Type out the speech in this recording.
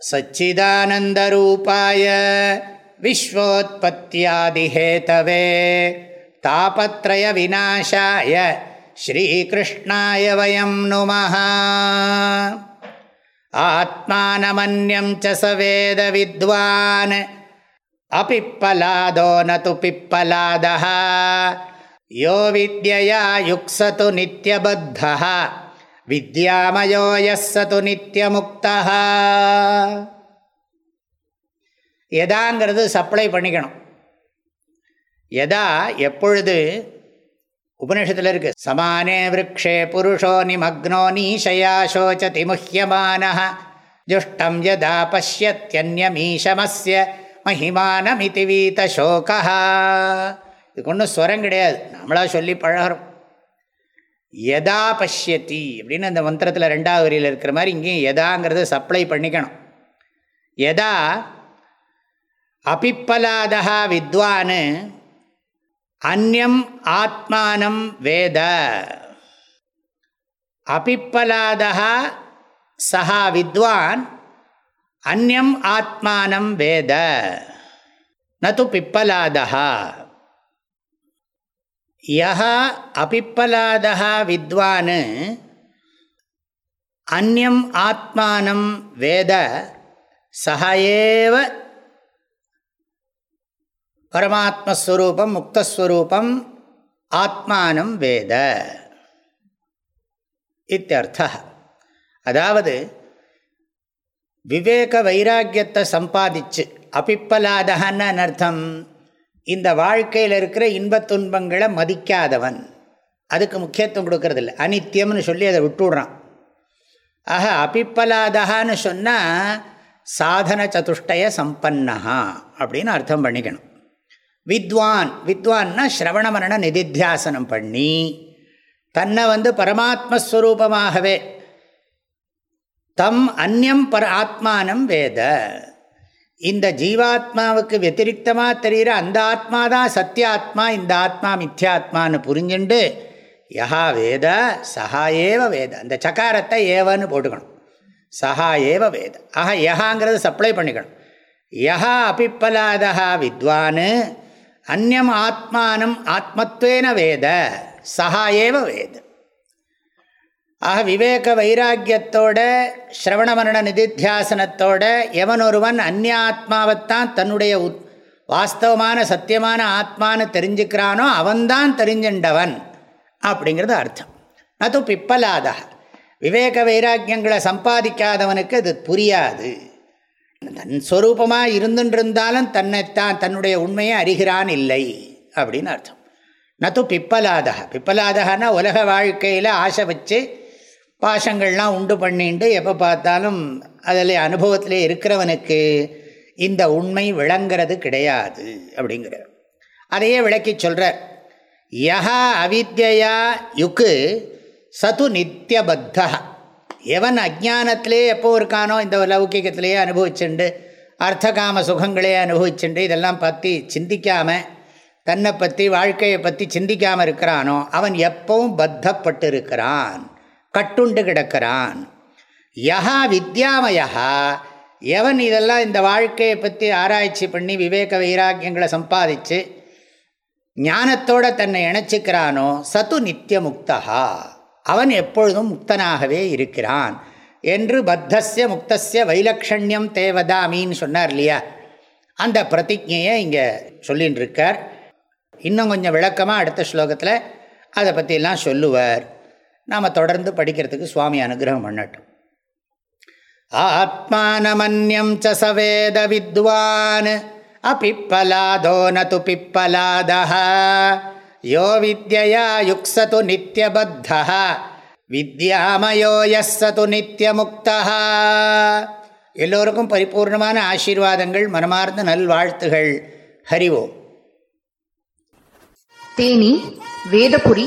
सच्चिदानन्दरूपाय विश्वोत्पत्त्यादिहेतवे तापत्रयविनाशाय श्रीकृष्णाय वयं नुमः। आत्मानमन्यं च स वेदविद्वान्। अपिप्पलादो न तु पिप्पलादः। यो विद्यया युक्सतु नित्यबद्धः வித்யாமயோ எஸ் சது நித்தியமுக்தா எதாங்கிறது சப்ளை பண்ணிக்கணும் எதா எப்பொழுது உபனிஷத்தில் இருக்கு சமானே விரக்ஷே புருஷோ நிமக்னோ நீஷயா சோச்சதி முஹ்யமான ஜுஷ்டம் யதா பசியத்யன்யமீஷமஸ்ய மகிமானமிதி வீத சோகா இதுக்கு ஒன்றும் ஸ்வரம் கிடையாது நம்மளாக சொல்லி பழகிறோம் எதா பஷ்யத்தி அப்படின்னு அந்த மந்திரத்தில் ரெண்டாவது வரியில் இருக்கிற மாதிரி இங்கேயும் எதாங்கிறத சப்ளை பண்ணிக்கணும். எதா? அபிப்பலாதா வித்வான் அந்யம் ஆத்மானம் வேத. அபிப்பலாதா சஹா வித்வான் அந்யம் ஆத்மானம் வேத. நது பிப்பலாதா யஹ அபிப்பலாதா வித்வான். அந்நம் ஆத்மானம் வேத சக பரமாத்மஸ்வரூபம் முக்தஸ்வரூபம் ஆத்மானம் வேத. இத்தியர்த்த அதாவது விவேக வைராக்கியத்தை சம்பாதிச்சு அபிப்பலாதகன்னு அர்த்தம். இந்த வாழ்க்கையில் இருக்கிற இன்பத் துன்பங்களை மதிக்காதவன். அதுக்கு முக்கியத்துவம் கொடுக்கறதில்ல. அனித்தியம்னு சொல்லி அதை விட்டுடுறான். ஆக அபிப்பலாதகான்னு சொன்னால் சாதன சதுஷ்டய சம்பன்னஹா அப்படின்னு அர்த்தம் பண்ணிக்கணும். வித்வான் வித்வான்னா ஸ்ரவண மரண நிதித்தியாசனம் பண்ணி தன்னை வந்து பரமாத்மஸ்வரூபமாகவே தம் அந்யம் பர ஆத்மானம் வேத. இந்த ஜீவாத்மாவுக்கு வத்திரிகமாக தெரிகிற அந்த ஆத்மா தான் சத்தியாத்மா இந்த ஆத்மா மித்யாத்மான்னு புரிஞ்சுண்டு யஹா வேத சஹா ஏவ வேத. அந்த சக்காரத்தை ஏவன்னு போட்டுக்கணும். சஹா ஏவ வேத. ஆஹா யஹாங்கிறத சப்ளை பண்ணிக்கணும். யஹா அபிப்பலாதா வித்வான் அந்நம் ஆத்மானம் ஆத்மத்வேன வேத சஹா ஏவ வேத. ஆக விவேக வைராக்கியத்தோட ஸ்ரவண மரண நிதித்தியாசனத்தோட எவன் ஒருவன் அந்நிய ஆத்மாவைத்தான் தன்னுடைய வாஸ்தவமான சத்தியமான ஆத்மான்னு தெரிஞ்சுக்கிறானோ அவன்தான் தெரிஞ்சின்றவன் அப்படிங்கிறது அர்த்தம். அது பிப்பலாதா. விவேக வைராக்கியங்களை சம்பாதிக்காதவனுக்கு அது புரியாது. தன் ஸ்வரூபமாக இருந்துன்றிருந்தாலும் தன்னைத்தான் தன்னுடைய உண்மையை அறிகிறான் இல்லை அப்படின்னு அர்த்தம். நத்து பிப்பலாதக பிப்பலாதகன்னா உலக வாழ்க்கையில் ஆசை வச்சு பாசங்கள்லாம் உண்டு பண்ணிட்டு எப்போ பார்த்தாலும் அதில் அனுபவத்தில் இருக்கிறவனுக்கு இந்த உண்மை விளங்கிறது கிடையாது அப்படிங்கிறார். அதையே விளக்கி சொல்கிறார் யஹா அவித்யா யுக்கு சது நித்தியபத்தா எவன் அஜானத்திலே எப்போ இருக்கானோ இந்த லௌகிகத்திலேயே அனுபவிச்சுண்டு அர்த்தகாம சுகங்களே அனுபவிச்சுண்டு இதெல்லாம் பற்றி சிந்திக்காமல் தன்னை பற்றி வாழ்க்கையை பற்றி சிந்திக்காமல் இருக்கிறானோ அவன் எப்பவும் பத்தப்பட்டு இருக்கிறான் கட்டுண்டு கிடக்கிறான். யஹா வித்யாமயா எவன் இதெல்லாம் இந்த வாழ்க்கையை பற்றி ஆராய்ச்சி பண்ணி விவேக வைராக்கியங்களை சம்பாதிச்சு ஞானத்தோடு தன்னை இணைச்சிக்கிறானோ சத்து நித்திய முக்தகா அவன் எப்பொழுதும் முக்தனாகவே இருக்கிறான் என்று பத்தசிய முக்தசிய வைலக்ஷண்யம் தேவதாமின்னு சொன்னார் இல்லையா? அந்த பிரதிஜையை இங்கே சொல்லின்னு இருக்கார் இன்னும் கொஞ்சம் விளக்கமாக அடுத்த ஸ்லோகத்தில் அதை பற்றியெல்லாம் சொல்லுவார். நாம் தொடர்ந்து படிக்கிறதுக்கு சுவாமி அனுகிரகம் பண்ணட்டும். ஆத்மானமன்யம் ச சவேத வித்வான். அபிப்பலாதோ நது பிப்பலாதா யோ வித்யா யுக்ஸது நித்தியபத்தா வித்யாமயோ எஸ்ஸது நித்தியமுக்தா எல்லோருக்கும் பரிபூர்ணமான ஆசீர்வாதங்கள் மனமார்ந்த நல்வாழ்த்துகள். ஹரிவோம் தேனி வேதபுரி